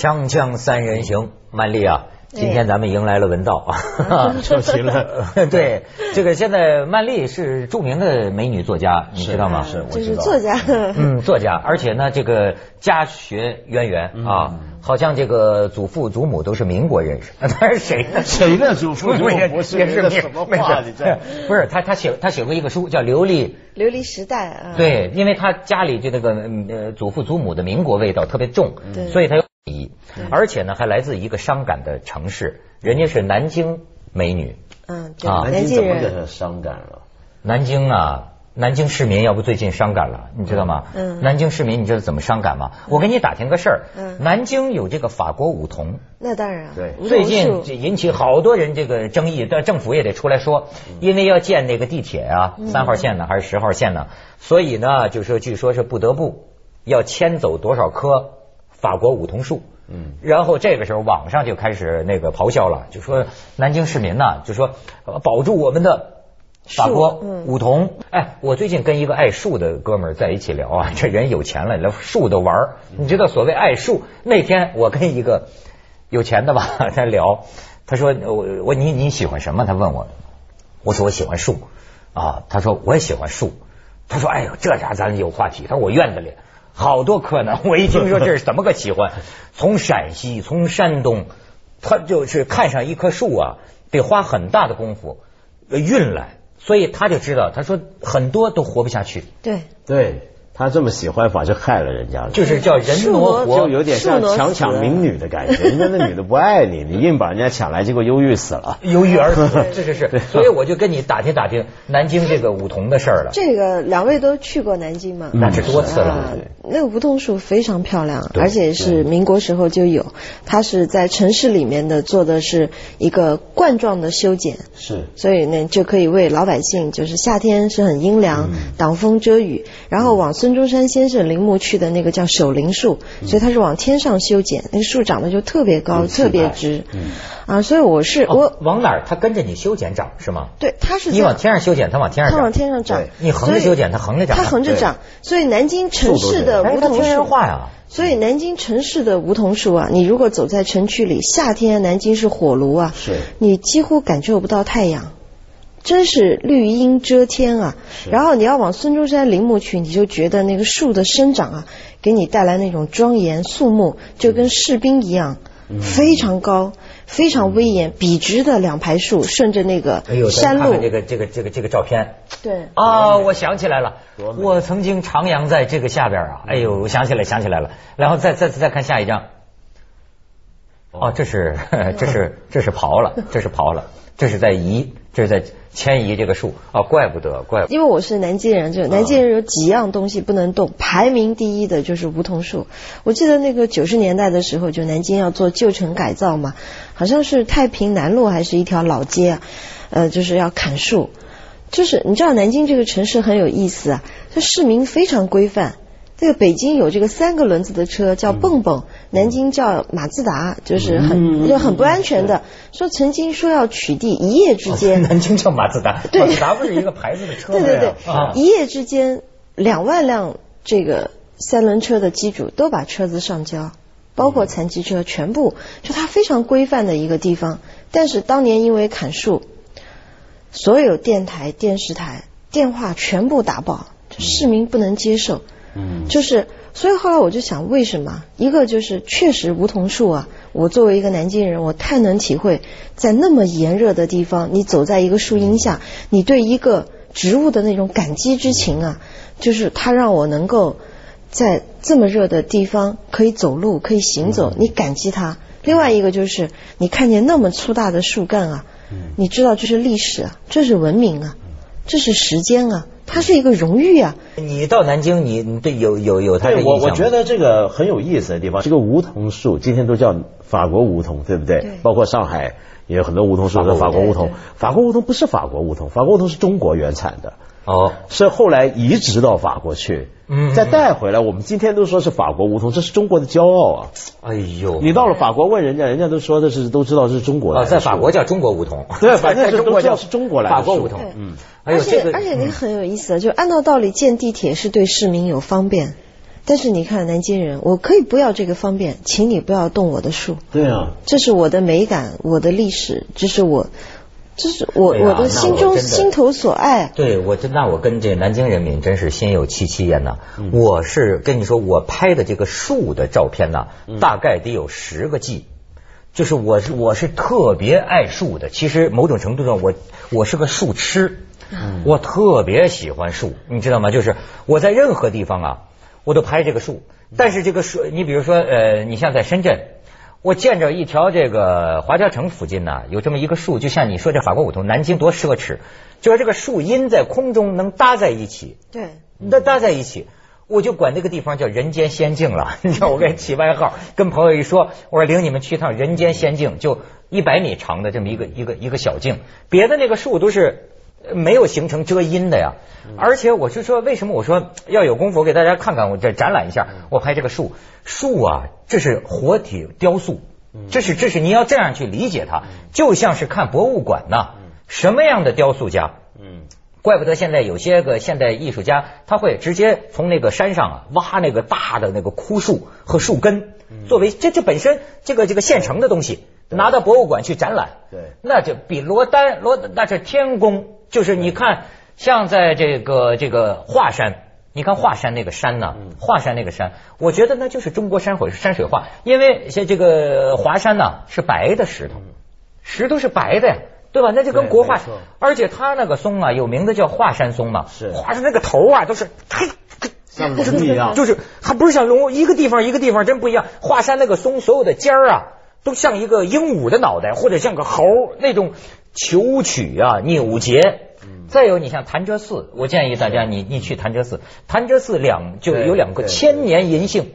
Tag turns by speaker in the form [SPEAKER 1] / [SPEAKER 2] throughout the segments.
[SPEAKER 1] 锵锵三人行，曼丽啊，今天咱们迎来了文道啊，
[SPEAKER 2] 出席了。
[SPEAKER 1] 对，这个现在曼丽是著名的美女作家，你知道吗？
[SPEAKER 2] 是，我
[SPEAKER 3] 就是
[SPEAKER 2] 知道。
[SPEAKER 3] 作家。
[SPEAKER 1] 嗯，作家，而且呢，这个家学渊源啊，好像这个祖父祖母都是民国人士。他是谁呢？
[SPEAKER 2] 谁呢祖父祖母是
[SPEAKER 1] 也是民
[SPEAKER 2] 这什么话你这
[SPEAKER 1] 不是他，他写他写过一个书叫《琉璃
[SPEAKER 3] 琉璃时代啊，
[SPEAKER 1] 对，因为他家里就那个嗯呃祖父祖母的民国味道特别重，所以他有礼仪，而且呢还来自一个伤感的城市，人家是南京美女，
[SPEAKER 3] 嗯，对，
[SPEAKER 1] 啊
[SPEAKER 2] 南
[SPEAKER 3] 南京
[SPEAKER 2] 怎么给他伤感了？
[SPEAKER 1] 南京啊。南京市民要不最近伤感了，你知道吗？
[SPEAKER 3] 嗯
[SPEAKER 1] 南京市民你知道怎么伤感吗？我给你打听个事儿。
[SPEAKER 3] 嗯
[SPEAKER 1] 南京有这个法国梧桐，
[SPEAKER 3] 那当然啊，
[SPEAKER 2] 对
[SPEAKER 1] 最近引起好多人这个争议，但政府也得出来说，因为要建那个地铁啊，三号线呢还是十号线呢，所以呢，就说据说是不得不要迁走多少棵法国梧桐树。
[SPEAKER 2] 嗯，
[SPEAKER 1] 然后这个时候网上就开始那个咆哮了，就说南京市民呐，就说呃保住我们的法国
[SPEAKER 3] 嗯
[SPEAKER 1] 梧桐。哎，我最近跟一个爱树的哥们儿在一起聊啊，这人有钱了，连树都玩儿。你知道所谓爱树？那天我跟一个有钱的吧，在聊，他说我我你你喜欢什么？他问我，我说我喜欢树啊，他说我也喜欢树，他说哎呦这家咱有话题，他说我院子里好多可能，我一听说这是怎么个喜欢，从陕西从山东，他就是看上一棵树啊，得花很大的功夫呃运来，所以他就知道，他说很多都活不下去，
[SPEAKER 3] 对，
[SPEAKER 2] 对他这么喜欢法就害了人家了，
[SPEAKER 1] 就是叫人挪活，
[SPEAKER 2] 就有点像强抢民女的感觉。人家那女的不爱你，你硬把人家抢来，结果忧郁死了。
[SPEAKER 1] 忧郁而死，是是是，所以我就跟你打听打听南京这个梧桐的事儿了。
[SPEAKER 3] 这个两位都去过南京吗？
[SPEAKER 1] 那是多次了
[SPEAKER 3] 啊，那个梧桐树非常漂亮，而且是民国时候就有。它是在城市里面的做的是一个冠状的修剪，
[SPEAKER 2] 是
[SPEAKER 3] 所以呢就可以为老百姓，就是夏天是很阴凉，
[SPEAKER 1] 嗯
[SPEAKER 3] 挡风遮雨。然后往孙中山先生陵墓去的那个叫守陵树，
[SPEAKER 1] 嗯
[SPEAKER 3] 所以它是往天上修剪，那个树长得就特别高，特别直。
[SPEAKER 2] 嗯
[SPEAKER 3] 啊，所以我是
[SPEAKER 1] 哦
[SPEAKER 3] 我
[SPEAKER 1] 往哪儿？它跟着你修剪长是吗？
[SPEAKER 3] 对，它是
[SPEAKER 1] 你往。天上修剪，它往天上
[SPEAKER 3] 它。往天上长，
[SPEAKER 1] 你横着修剪它横着长
[SPEAKER 3] 它横着长，所以南京城市的梧桐树，
[SPEAKER 1] 话呀。
[SPEAKER 3] 所以南京城市的梧桐树啊，你如果走在城区里，夏天南京是火炉啊，
[SPEAKER 2] 是
[SPEAKER 3] 你几乎感受不到太阳，真是绿荫遮天啊。然后你要往孙中山陵墓去，你就觉得那个树的生长啊，给你带来那种庄严肃穆，就跟士兵一样，
[SPEAKER 1] 嗯
[SPEAKER 3] 非常高。非常威严、笔直的两排树，顺着那个山路，
[SPEAKER 1] 看看这个这个这个这个照片
[SPEAKER 3] 对，
[SPEAKER 1] 啊！我想起来了我曾经徜徉在这个下边啊！哎呦，我想起来，想起来了。然后再再再看下一张，哦，这是 这是这是刨了，这是刨了，这是在移，这是在迁移这个树啊！怪不得，怪不得。
[SPEAKER 3] 因为我是南京人，就南京人有几样东西不能动，排名第一的就是梧桐树。我记得那个九十年代的时候，就南京要做旧城改造嘛，好像是太平南路还是一条老街啊，呃，就是要砍树。就是你知道南京这个城市很有意思啊，它市民非常规范。这个北京有这个三个轮子的车叫蹦蹦，南京叫马自达，就是很就很不安全的。说曾经说要取缔，一夜之间
[SPEAKER 1] 南京叫马自达，
[SPEAKER 3] 对
[SPEAKER 1] 马自达不是一个牌子的车吗？
[SPEAKER 3] 对对对
[SPEAKER 1] 啊，
[SPEAKER 3] 一夜之间两万辆这个三轮车的机主都把车子上交，包括残疾车，全部就它非常规范的一个地方。但是当年因为砍树，所有电台、电视台电话全部打爆，市民不能接受。
[SPEAKER 2] 嗯，
[SPEAKER 3] 就是，所以后来我就想，为什么？一个就是确实梧桐树啊，我作为一个南京人，我太能体会，在那么炎热的地方，你走在一个树荫下，你对一个植物的那种感激之情啊，就是它让我能够在这么热的地方可以走路，可以行走，你感激它。另外一个就是你看见那么粗大的树干啊，你知道这是历史啊，这是文明啊，这是时间啊，它是一个荣誉啊。
[SPEAKER 1] 你到南京，你你对有有有它的
[SPEAKER 2] 对
[SPEAKER 1] 印象
[SPEAKER 2] 我我觉得这个很有意思的地方，这个梧桐树今天都叫法国梧桐，对不对？
[SPEAKER 3] 对
[SPEAKER 2] 包括上海也有很多梧桐树是法国梧桐法国梧桐不是法国梧桐，法国梧桐是中国原产的。
[SPEAKER 1] 哦，
[SPEAKER 2] 是后来移植到法国去，
[SPEAKER 1] 嗯
[SPEAKER 2] 再带回来。我们今天都说是法国梧桐，这是中国的骄傲啊！
[SPEAKER 1] 哎呦，
[SPEAKER 2] 你到了法国问人家，人家都说的是都知道是中国的。
[SPEAKER 1] 啊，在法国叫中国梧桐，
[SPEAKER 2] 对 反正是
[SPEAKER 1] 在中国叫
[SPEAKER 2] 都知道是中国来的
[SPEAKER 1] 法国梧桐。嗯，
[SPEAKER 3] 而且、
[SPEAKER 1] 这个
[SPEAKER 3] 而且那个很有意思的，就按照道理建地铁是对市民有方便，但是你看南京人，我可以不要这个方便，请你不要动我的树。
[SPEAKER 2] 对啊，
[SPEAKER 3] 这是我的美感，我的历史，这是我，这是我、
[SPEAKER 1] 啊
[SPEAKER 3] 我的心中心头所爱。
[SPEAKER 1] 对我真那我跟这南京人民真是心有戚戚焉呐。我是跟你说，我拍的这个树的照片呐，大概得有十个 G。就是我是我是特别爱树的，其实某种程度上我我是个树痴，我特别喜欢树，你知道吗？就是我在任何地方啊，我都拍这个树。但是这个树，你比如说呃，你像在深圳，我见着一条这个华侨城附近呢，有这么一个树，就像你说这法国梧桐，南京多奢侈，就是这个树荫在空中能搭在一起，
[SPEAKER 3] 对，
[SPEAKER 1] 搭搭在一起。我就管那个地方叫人间仙境了，你知道我给起外号，跟朋友一说，我说领你们去一趟人间仙境，就一百米长的这么一个一个一个小径，别的那个树都是呃没有形成遮阴的呀。而且我是说，为什么我说要有功夫，我给大家看看，我这展览一下，我拍这个树，树啊，这是活体雕塑，这是这是你要这样去理解它，就像是看博物馆呐，什么样的雕塑家？
[SPEAKER 2] 嗯，
[SPEAKER 1] 怪不得现在有些个现代艺术家，他会直接从那个山上啊挖那个大的那个枯树和树根，作为这这本身这个这个现成的东西，拿到博物馆去展览，
[SPEAKER 2] 对。
[SPEAKER 1] 那就比罗丹罗那是天工，就是你看像在这个这个华山。你看华山那个山呢，华山那个山，我觉得那就是中国山水山水画，因为像这个华山呢是白的石头，石头是白的呀，对吧？那就跟国画而且它那个松啊，有名的叫华山松嘛，
[SPEAKER 2] 是
[SPEAKER 1] 华山那个头啊都是嘿。
[SPEAKER 2] 像龙一样，
[SPEAKER 1] 就是还不是像龙，一个地方一个地方真不一样。华山那个松，所有的尖儿啊，都像一个鹦鹉的脑袋，或者像个猴那种求曲啊、扭结。再有，你像潭柘寺，我建议大家你你去潭柘寺，潭柘寺两就有两个千年银杏，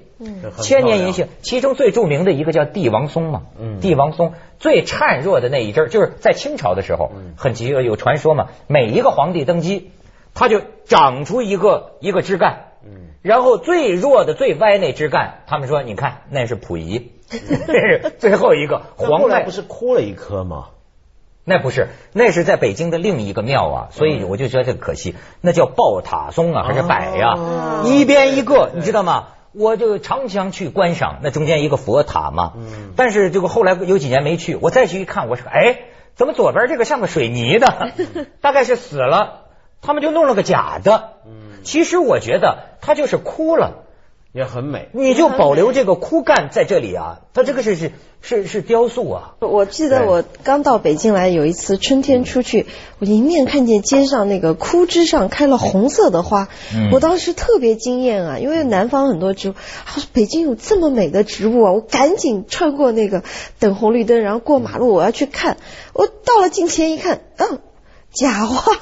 [SPEAKER 1] 千年银杏，其中最著名的一个叫帝王松嘛，
[SPEAKER 2] 嗯。
[SPEAKER 1] 帝王松。最孱弱的那一枝儿，就是在清朝的时候，
[SPEAKER 2] 嗯。
[SPEAKER 1] 很奇有传说嘛，每一个皇帝登基，他就长出一个一个枝干，
[SPEAKER 2] 嗯，
[SPEAKER 1] 然后最弱的最歪那枝干，他们说你看那是溥仪，这是最后一个皇脉
[SPEAKER 2] 那后来不，是枯了一棵吗？
[SPEAKER 1] 那不是，那是在北京的另一个庙啊，所以我就觉得这个可惜，那叫抱塔松啊，还是柏呀、
[SPEAKER 3] 哦。
[SPEAKER 1] 一边一个，你知道吗？我就常常去观赏，那中间一个佛塔嘛，
[SPEAKER 2] 嗯。
[SPEAKER 1] 但是这个后来有几年没去，我再去一看，我说哎，怎么左边这个像个水泥的，大概是死了，他们就弄了个假的，
[SPEAKER 2] 嗯，
[SPEAKER 1] 其实我觉得他就是哭了。
[SPEAKER 2] 也很美。
[SPEAKER 1] 你就保留这个枯干在这里啊，它这个是是是是雕塑啊。
[SPEAKER 3] 我记得我刚到北京来，有一次春天出去，我迎面看见街上那个枯枝上开了红色的花，
[SPEAKER 1] 嗯
[SPEAKER 3] 我当时特别惊艳啊，因为南方很多植物，他说北京有这么美的植物啊，我赶紧穿过那个等红绿灯，然后过马路，我要去看。我到了近前一看，嗯，假花，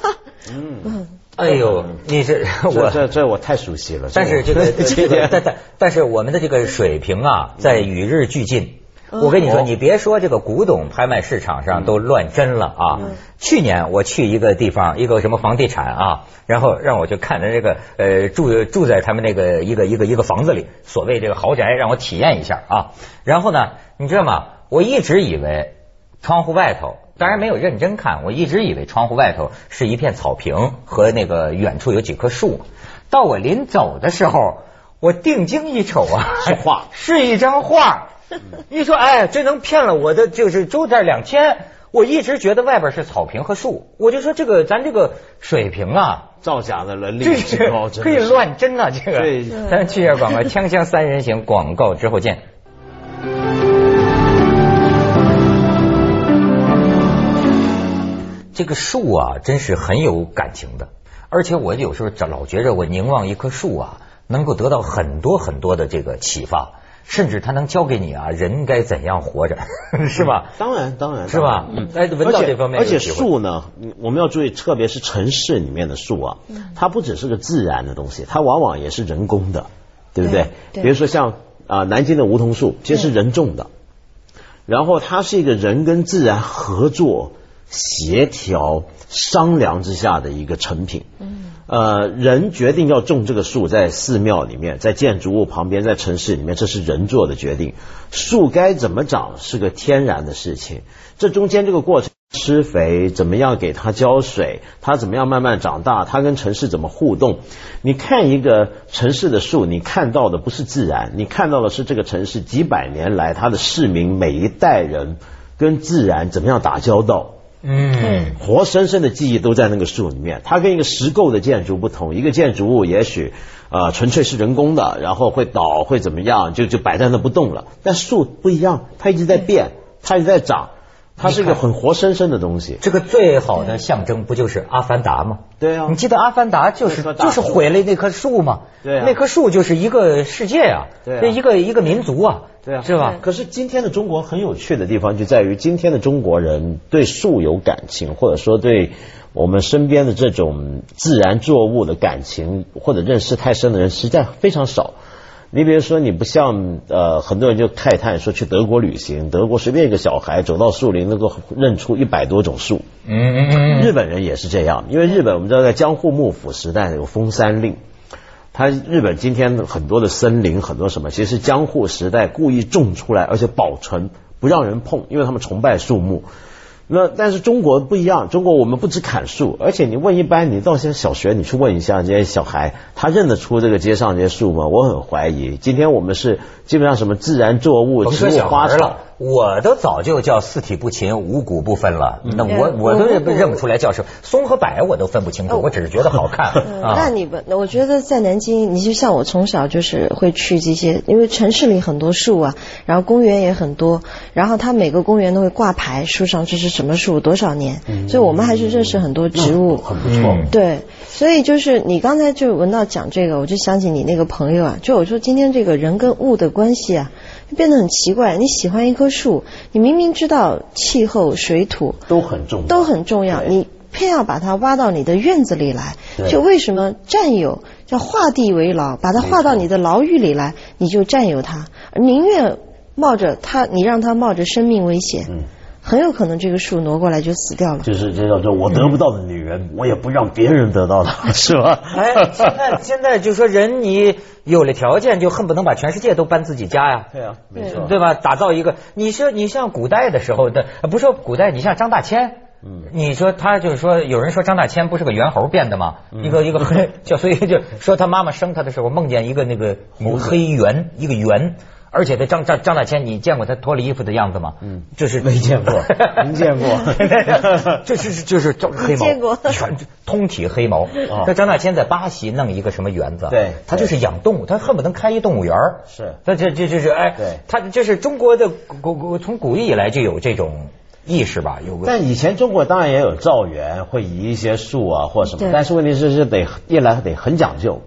[SPEAKER 2] 嗯，
[SPEAKER 3] 嗯，
[SPEAKER 1] 哎呦，你是
[SPEAKER 2] 这
[SPEAKER 1] 我，
[SPEAKER 2] 这这我太熟悉了。
[SPEAKER 1] 但是这个这
[SPEAKER 2] 这
[SPEAKER 1] 个，但但但是我们的这个水平啊，在与日俱进。我跟你说，
[SPEAKER 2] 哦
[SPEAKER 1] 你别说这个古董拍卖市场上都乱真了啊！
[SPEAKER 3] 嗯
[SPEAKER 1] 去年我去一个地方，一个什么房地产啊，然后让我去看着这个呃住住在他们那个一个一个一个房子里，所谓这个豪宅，让我体验一下啊。然后呢，你知道吗？我一直以为窗户外头，当然没有认真看，我一直以为窗户外头是一片草坪和那个远处有几棵树。到我临走的时候，我定睛一瞅啊，
[SPEAKER 2] 是画
[SPEAKER 1] 是一张画。一说，哎，这能骗了我的，就是周点两天。我一直觉得外边是草坪和树，我就说这个咱这个水平啊，
[SPEAKER 2] 造假的能力
[SPEAKER 1] 这
[SPEAKER 2] 之高，
[SPEAKER 1] 可以。乱真啊！这个
[SPEAKER 2] 对，
[SPEAKER 1] 咱去一下广告，锵锵三人行广告之后见。这个树啊，真是很有感情的，而且我有时候找老觉着我凝望一棵树啊，能够得到很多很多的这个启发，甚至它能教给你啊人该怎样活着，是吧？
[SPEAKER 2] 当然当然
[SPEAKER 1] 是吧？
[SPEAKER 2] 嗯
[SPEAKER 1] 哎闻到
[SPEAKER 2] 而且
[SPEAKER 1] 这方面
[SPEAKER 2] 而且树呢，嗯我们要注意，特别是城市里面的树啊，它不只是个自然的东西，它往往也是人工的，对不对？
[SPEAKER 3] 对对。
[SPEAKER 2] 比如说像啊、南京的梧桐树，其实是人种的，然后它是一个人跟自然合作、协调、商量之下的一个成品。
[SPEAKER 3] 嗯，
[SPEAKER 2] 呃，人决定要种这个树，在寺庙里面，在建筑物旁边，在城市里面，这是人做的决定。树该怎么长是个天然的事情，这中间这个过程施肥，怎么样给它浇水，它怎么样慢慢长大，它跟城市怎么互动。你看一个城市的树，你看到的不是自然，你看到的是这个城市几百年来它的市民每一代人跟自然怎么样打交道。
[SPEAKER 1] 嗯，
[SPEAKER 2] 活生生的记忆都在那个树里面。它跟一个石构的建筑不同，一个建筑物也许呃纯粹是人工的，然后会倒会怎么样，就就摆在那不动了。但树不一样，它一直在变，它一直在长，它是一个很活生生的东西。
[SPEAKER 1] 这个最好的象征不就是阿凡达吗？
[SPEAKER 2] 对啊
[SPEAKER 1] 你记得阿凡达就是就是毁了那棵树吗？
[SPEAKER 2] 对啊
[SPEAKER 1] 那棵树就是一个世界啊，
[SPEAKER 2] 对啊
[SPEAKER 1] 一个一个民族啊，
[SPEAKER 2] 对啊，
[SPEAKER 1] 是吧？
[SPEAKER 2] 可是今天的中国很有趣的地方就在于，今天的中国人对树有感情，或者说对我们身边的这种自然作物的感情或者认识太深的人实在非常少。你比如说，你不像呃，很多人就慨叹说去德国旅行，德国随便一个小孩走到树林能够认出一百多种树。
[SPEAKER 1] 嗯嗯嗯
[SPEAKER 2] 日本人也是这样，因为日本我们知道在江户幕府时代有封山令，他日本今天很多的森林很多什么，其实是江户时代故意种出来，而且保存不让人碰，因为他们崇拜树木。那但是中国不一样，中国我们不只砍树，而且你问一般你到现在小学你去问一下这些小孩，他认得出这个街上这些树吗？我很怀疑。今天我们是基本上什么自然作物、植物花草
[SPEAKER 1] 我都早就叫四体不勤，五谷不分了。那我
[SPEAKER 3] 嗯
[SPEAKER 1] 我都认不出来叫什么松和柏，我都分不清楚，
[SPEAKER 3] 哦
[SPEAKER 1] 我只是觉得好看
[SPEAKER 3] 嗯，那
[SPEAKER 1] 啊。
[SPEAKER 3] 你们，我觉得在南京，你就像我从小就是会去这些，因为城市里很多树啊，然后公园也很多，然后它每个公园都会挂牌，树上这是什么树，多少年，所以我们还是认识很多植物。
[SPEAKER 2] 很不错。
[SPEAKER 1] 嗯
[SPEAKER 3] 对，所以就是你刚才就闻到讲这个，我就想起你那个朋友啊，就我说今天这个人跟物的关系啊，就变得很奇怪。你喜欢一棵树，你明明知道气候、水土
[SPEAKER 2] 都很重要，
[SPEAKER 3] 都很重要，你偏要把它挖到你的院子里来，就为什么占有叫画地为牢，把它画到你的牢狱里来，你就占有它，宁愿冒着它，你让它冒着生命危险，
[SPEAKER 2] 嗯
[SPEAKER 3] 很有可能这个树挪过来就死掉了。
[SPEAKER 2] 就是这叫做我得不到的女人，我也不让别人得到的，是吧？
[SPEAKER 1] 哎，现在现在就说人你有了条件，就恨不能把全世界都搬自己家呀。
[SPEAKER 2] 对啊，没错，
[SPEAKER 1] 对吧？打造一个，你说你像古代的时候的，呃不是说古代，你像张大千，
[SPEAKER 2] 嗯
[SPEAKER 1] 你说他就是说，有人说张大千不是个猿猴变的吗？
[SPEAKER 2] 嗯
[SPEAKER 1] 一个一个黑，就所以就说他妈妈生他的时候梦见一个那个黑猿，一个猿。而且他张张张大千，你见过他脱了衣服的样子吗？
[SPEAKER 2] 嗯
[SPEAKER 1] 就是
[SPEAKER 2] 没见过 您见过
[SPEAKER 1] 这是就是这黑毛，
[SPEAKER 3] 见过
[SPEAKER 1] 全通体黑毛。
[SPEAKER 2] 哦
[SPEAKER 1] 那张大千在巴西弄一个什么园子？
[SPEAKER 2] 对
[SPEAKER 1] 他就是养动物，他恨不得开一动物园儿
[SPEAKER 2] 是
[SPEAKER 1] 那这这这是哎，
[SPEAKER 2] 对
[SPEAKER 1] 他这是中国的古古从古以来就有这种意识吧？有个
[SPEAKER 2] 但以前中国当然也有造园，会移一些树啊或什么，但是问题是是得一来得很讲究，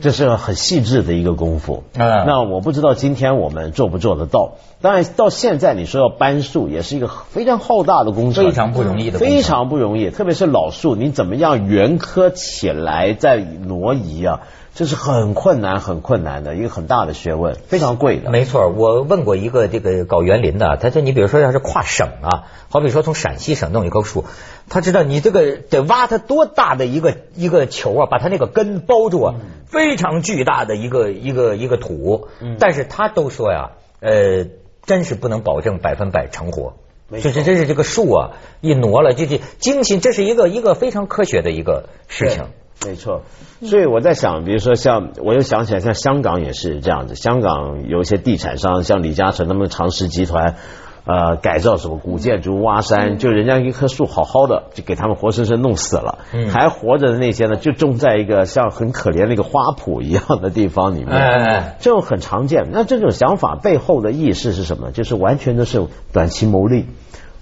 [SPEAKER 2] 这是很细致的一个功夫。
[SPEAKER 1] 嗯
[SPEAKER 2] 那我不知道今天我们做不做得到。当然到现在你说要搬树，也是一个非常浩大的工程，
[SPEAKER 1] 非常不容易的
[SPEAKER 2] 非常不容易。特别是老树，你怎么样原棵起来再挪移啊？这是很困难、很困难的一个很大的学问，非常贵的。
[SPEAKER 1] 没错，我问过一个这个搞园林的，他说你比如说要是跨省啊，好比说从陕西省弄一棵树，他知道你这个得挖它多大的一个一个球啊，把它那个根包住啊，非常巨大的一个一个一个土，但是他都说呀，呃，真是不能保证百分百成活。就是真是这个树啊，一挪了，就这精心，这是一个一个非常科学的一个事情。
[SPEAKER 2] 没错，所以我在想，比如说像，我又想起来，像香港也是这样子。香港有一些地产商，像李嘉诚他们长实集团，呃，改造什么古建筑、挖山，就人家一棵树好好的，就给他们活生生弄死了。
[SPEAKER 1] 嗯
[SPEAKER 2] 还活着的那些呢，就种在一个像很可怜的一个花圃一样的地方里面。这种很常见。那这种想法背后的意识是什么？就是完全都是短期牟利。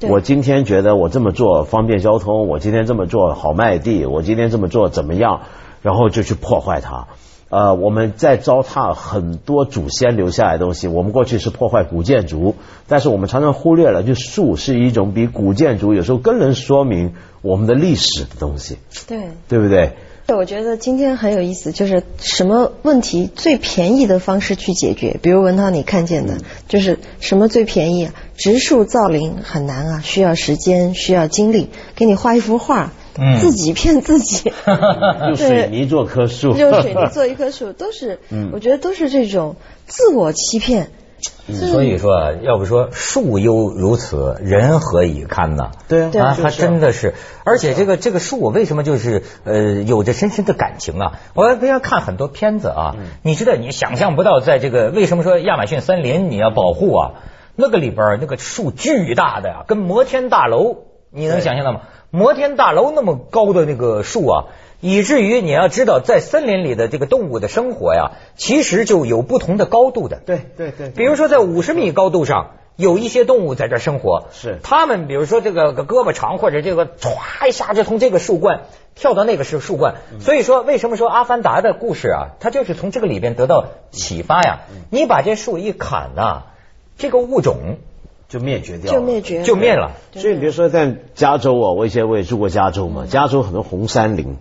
[SPEAKER 2] 我今天觉得我这么做方便交通，我今天这么做好卖地，我今天这么做怎么样，然后就去破坏它。呃，我们在糟蹋很多祖先留下来的东西。我们过去是破坏古建筑，但是我们常常忽略了，就树是一种比古建筑有时候更能说明我们的历史的东西，
[SPEAKER 3] 对。
[SPEAKER 2] 对不对？
[SPEAKER 3] 对，我觉得今天很有意思，就是什么问题最便宜的方式去解决。比如文涛你看见的，就是什么最便宜啊？植树造林很难啊，需要时间，需要精力。给你画一幅画，
[SPEAKER 1] 嗯。
[SPEAKER 3] 自己骗自己，
[SPEAKER 2] 用水泥做棵树，
[SPEAKER 3] 用水泥做一棵树，都是，
[SPEAKER 2] 嗯。
[SPEAKER 3] 我觉得都是这种自我欺骗。
[SPEAKER 1] 所以说啊，要不说树犹如此，人何以堪呢？
[SPEAKER 2] 对啊
[SPEAKER 1] 啊，它
[SPEAKER 2] 就是。啊
[SPEAKER 1] 真的是，而且这个这个树为什么就是呃有着深深的感情啊？我不要看很多片子啊，你知道你想象不到，在这个为什么说亚马逊森林你要保护啊？那个里边那个树巨大的呀，跟摩天大楼，你能想象到吗？摩天大楼那么高的那个树啊，以至于你要知道，在森林里的这个动物的生活呀，其实就有不同的高度的。
[SPEAKER 2] 对对对，
[SPEAKER 1] 比如说在五十米高度上，有一些动物在这儿生活，
[SPEAKER 2] 是
[SPEAKER 1] 他们比如说这个个胳膊长，或者这个歘一下就从这个树冠跳到那个树树冠。
[SPEAKER 2] 嗯
[SPEAKER 1] 所以说，为什么说《阿凡达》的故事啊，它就是从这个里边得到启发呀？
[SPEAKER 2] 嗯
[SPEAKER 1] 你把这树一砍呐、这个物种
[SPEAKER 2] 就灭绝掉了，
[SPEAKER 3] 就灭绝
[SPEAKER 1] 就灭了。
[SPEAKER 2] 所以你比如说在加州啊，我以前我也住过加州嘛，加州很多红杉林，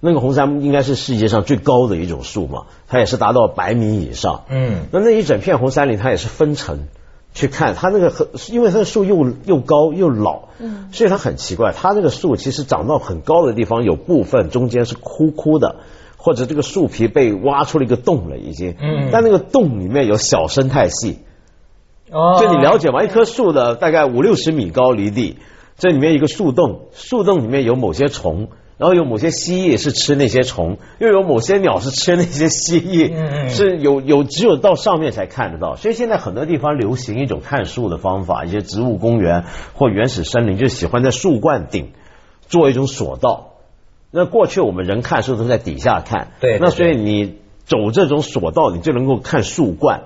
[SPEAKER 2] 那个红杉应该是世界上最高的一种树嘛，它也是达到百米以上。
[SPEAKER 1] 嗯，
[SPEAKER 2] 那那一整片红杉林，它也是分层去看，它那个很，因为它的树又又高又老，嗯，所以它很奇怪，它那个树其实长到很高的地方，有部分中间是枯枯的。或者这个树皮被挖出了一个洞了，已经，
[SPEAKER 1] 嗯。
[SPEAKER 2] 但那个洞里面有小生态系，
[SPEAKER 1] 哦
[SPEAKER 2] 就你了解吗？一棵树的大概五六十米高离地，这里面一个树洞，树洞里面有某些虫，然后有某些蜥蜴是吃那些虫，又有某些鸟是吃那些蜥蜴，
[SPEAKER 1] 嗯嗯
[SPEAKER 2] 是有有只有到上面才看得到。所以现在很多地方流行一种看树的方法，一些植物公园或原始森林就喜欢在树冠顶做一种索道。那过去我们人看树都在底下看，
[SPEAKER 1] 对对
[SPEAKER 2] 那所以你走这种索道，你就能够看树冠。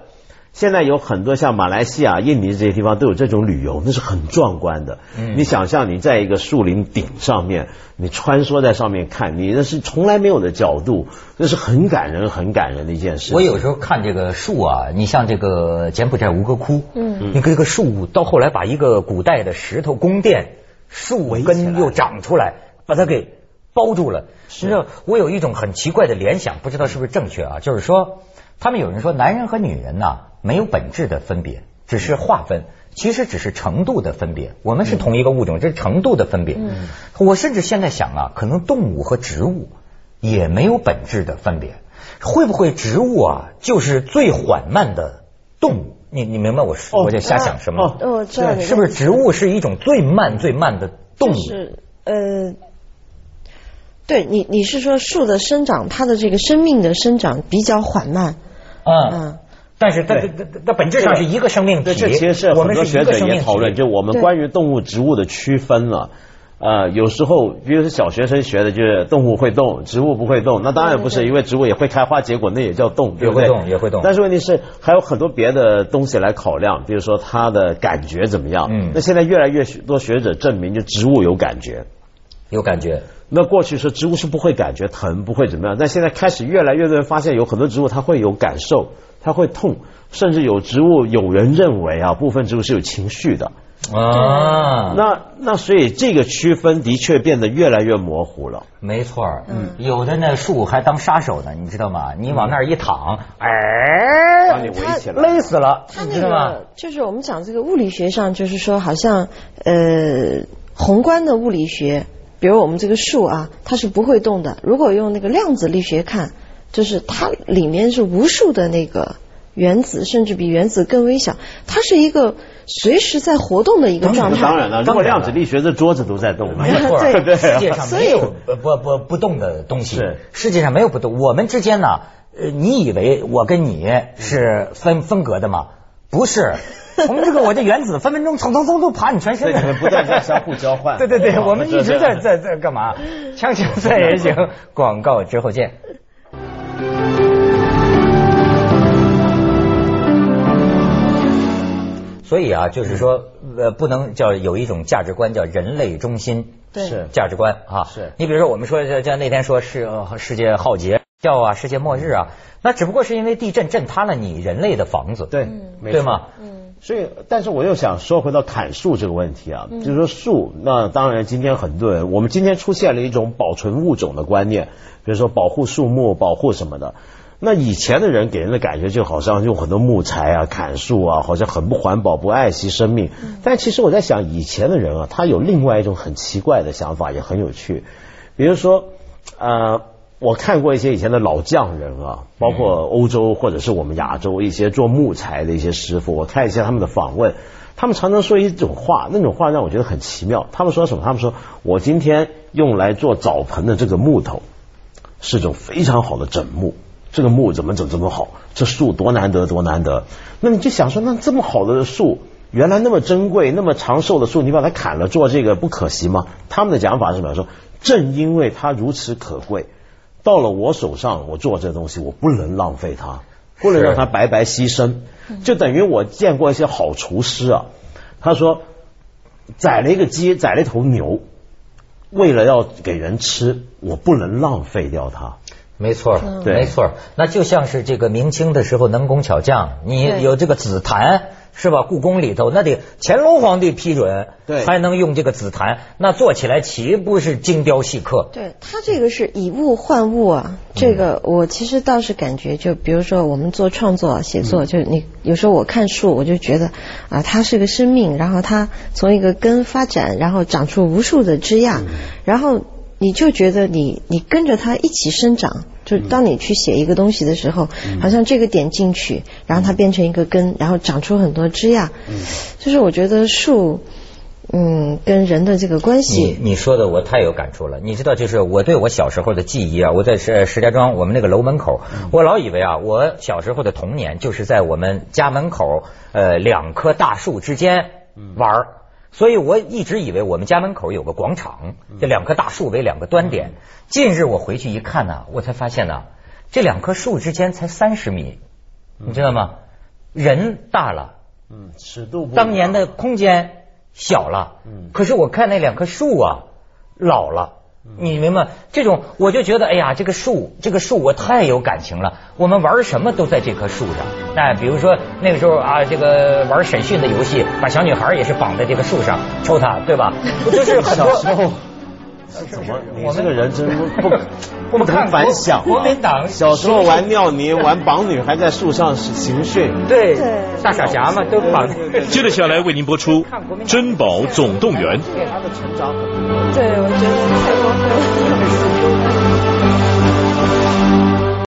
[SPEAKER 2] 现在有很多像马来西亚、印尼这些地方都有这种旅游，那是很壮观的。
[SPEAKER 1] 嗯
[SPEAKER 2] 你想象你在一个树林顶上面，你穿梭在上面看，你那是从来没有的角度，那是很感人、很感人的一件事。
[SPEAKER 1] 我有时候看这个树啊，你像这个柬埔寨吴哥窟，
[SPEAKER 3] 嗯
[SPEAKER 1] 你看这个树到后来把一个古代的石头宫殿树
[SPEAKER 2] 围起来
[SPEAKER 1] 根又长出来，把它给包住了。你知道，我有一种很奇怪的联想，不知道是不是正确啊？就是说，他们有人说男人和女人呐、没有本质的分别，只是划分。其实只是程度的分别，我们是同一个物种，这是程度的分别。我甚至现在想啊，可能动物和植物也没有本质的分别。会不会植物啊，就是最缓慢的动物？你你明白我我在瞎想什么吗？
[SPEAKER 3] 哦我知道
[SPEAKER 1] 是不是植物是一种最慢最慢的动物？
[SPEAKER 3] 是呃，对你你是说树的生长，它的这个生命的生长比较缓慢，
[SPEAKER 1] 嗯
[SPEAKER 3] 嗯，
[SPEAKER 1] 但是它它它它本质上是一个生命体。
[SPEAKER 2] 对，这其实是很多学者也讨论，就我们关于动物、植物的区分了。呃，有时候，比如说小学生学的就是动物会动，植物不会动。那当然不是，因为植物也会开花结果，那也叫动，对不对？
[SPEAKER 1] 也会动也会动
[SPEAKER 2] 但是问题是，还有很多别的东西来考量，比如说它的感觉怎么样。
[SPEAKER 1] 嗯
[SPEAKER 2] 那现在越来越多学者证明，就植物有感觉。
[SPEAKER 1] 有感觉。
[SPEAKER 2] 那过去说植物是不会感觉疼，不会怎么样，但现在开始越来越多人发现有很多植物它会有感受，它会痛，甚至有植物有人认为啊，部分植物是有情绪的。
[SPEAKER 1] 啊，
[SPEAKER 2] 那那所以这个区分的确变得越来越模糊了。
[SPEAKER 1] 没错，嗯，有的那树还当杀手呢，你知道吗？你往那儿一躺，哎，
[SPEAKER 2] 把你围起来
[SPEAKER 1] 勒死了，
[SPEAKER 3] 它那
[SPEAKER 1] 你知道吗
[SPEAKER 3] 个？就是我们讲这个物理学上，就是说好像呃宏观的物理学，比如我们这个树啊，它是不会动的。如果用那个量子力学看，就是它里面是无数的那个原子，甚至比原子更微小，它是一个随时在活动的一个状态。
[SPEAKER 2] 当然了，如果量子力学，这桌子都在动。
[SPEAKER 1] 没错 儿，
[SPEAKER 3] 对
[SPEAKER 1] 世界上没有不不不不动的东西，
[SPEAKER 2] 是
[SPEAKER 1] 世界上没有不动。我们之间呢，呃，你以为我跟你是分分隔的吗？不是，我们这个我这原子分分钟蹭蹭蹭都爬你全身
[SPEAKER 2] 对，你们不断在相互交换。
[SPEAKER 1] 对对对，我们一直在在在干嘛？锵锵三人行，广告之后见。所以啊，就是说，呃，不能叫有一种价值观叫人类中心
[SPEAKER 3] 对。
[SPEAKER 2] 是。
[SPEAKER 1] 价值观啊。
[SPEAKER 2] 是。
[SPEAKER 1] 你比如说，我们说像像那天说是呃世界浩劫叫啊，世界末日啊，那只不过是因为地震震塌了你人类的房子，
[SPEAKER 2] 对，没错
[SPEAKER 1] 对吗？
[SPEAKER 3] 嗯，
[SPEAKER 2] 所以，但是我又想说回到砍树这个问题啊，
[SPEAKER 1] 嗯。
[SPEAKER 2] 就是说树，那当然今天很多人，我们今天出现了一种保存物种的观念，比如说保护树木、保护什么的。那以前的人给人的感觉就好像用很多木材啊、砍树啊，好像很不环保、不爱惜生命。但其实我在想，以前的人啊，他有另外一种很奇怪的想法，也很有趣。比如说，呃，我看过一些以前的老匠人啊，包括欧洲或者是我们亚洲一些做木材的一些师傅，我看一些他们的访问，他们常常说一种话，那种话让我觉得很奇妙。他们说什么？他们说我今天用来做澡盆的这个木头是种非常好的枕木，这个木怎么怎么怎么好，这树多难得多难得。那你就想说，那这么好的树。原来那么珍贵、那么长寿的树，你把它砍了做这个不可惜吗？他们的讲法是什么？说正因为它如此可贵，到了我手上，我做这东西，我不能浪费它，不能让它白白牺牲。就等于我见过一些好厨师啊，他说宰了一个鸡，宰了一头牛，为了要给人吃，我不能浪费掉它。
[SPEAKER 1] 没错，没错，那就像是这个明清的时候能工巧匠，你有这个紫檀。是吧？故宫里头那得乾隆皇帝批准，
[SPEAKER 2] 对，
[SPEAKER 1] 才能用这个紫檀，那做起来岂不是精雕细刻？
[SPEAKER 3] 对它这个是以物换物啊，这个我其实倒是感觉，就比如说我们做创作写作，就你有时候我看树，我就觉得啊，它是个生命，然后它从一个根发展，然后长出无数的枝桠，然后。你就觉得你你跟着它一起生长，就当你去写一个东西的时候，好像这个点进去，然后它变成一个根，然后长出很多枝桠。就是我觉得树，嗯，跟人的这个关系。
[SPEAKER 1] 你你说的我太有感触了。你知道，就是我对我小时候的记忆啊，我在石石家庄我们那个楼门口，我老以为啊，我小时候的童年就是在我们家门口呃两棵大树之间玩儿。所以我一直以为我们家门口有个广场，这两棵大树为两个端点。近日我回去一看呢，我才发现呢，这两棵树之间才三十米，你知道吗？人大了，
[SPEAKER 2] 嗯，尺度
[SPEAKER 1] 当年的空间小了，嗯，可是我看那两棵树啊，老了。你明白这种，我就觉得，哎呀，这个树，这个树我太有感情了。我们玩什么都在这棵树上。哎，比如说那个时候啊，这个玩审讯的游戏，把小女孩也是绑在这个树上抽她，对吧？就是很多。
[SPEAKER 2] 时候。怎么？你这个人真不 不不
[SPEAKER 1] 能
[SPEAKER 2] 反想。
[SPEAKER 1] 国民党
[SPEAKER 2] 小时候玩尿泥，玩绑女，还在树上行训。
[SPEAKER 1] 对，大傻侠嘛，都绑。
[SPEAKER 4] 接着下来为您播出《珍宝总动员》。
[SPEAKER 3] 对，我觉得太过分了。